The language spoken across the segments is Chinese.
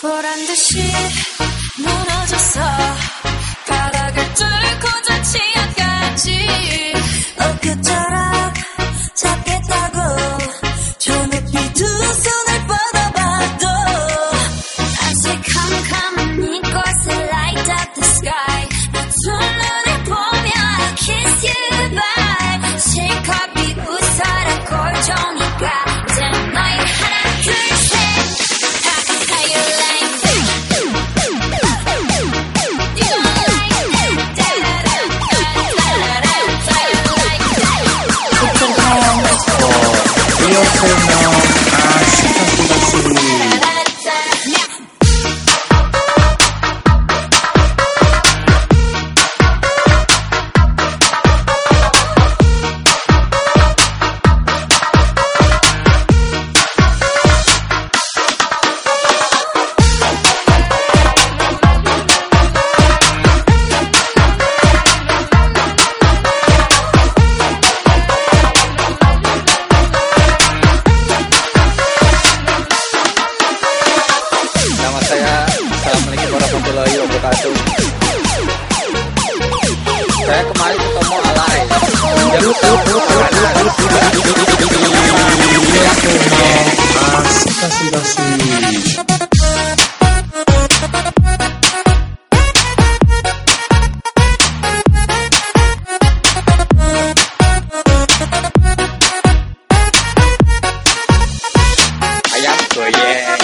보란 듯이 무너졌어. 바닥을 뚫고 저 치아까지. 어 그저 to know 哎呀，我操！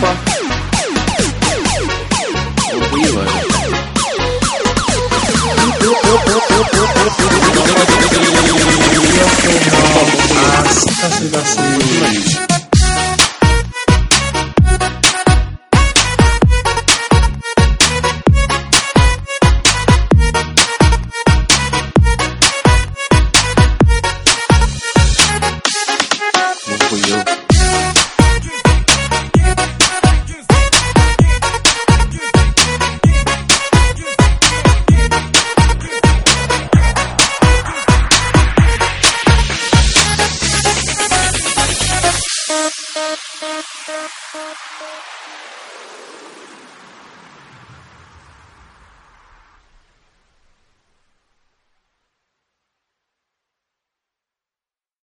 Bye.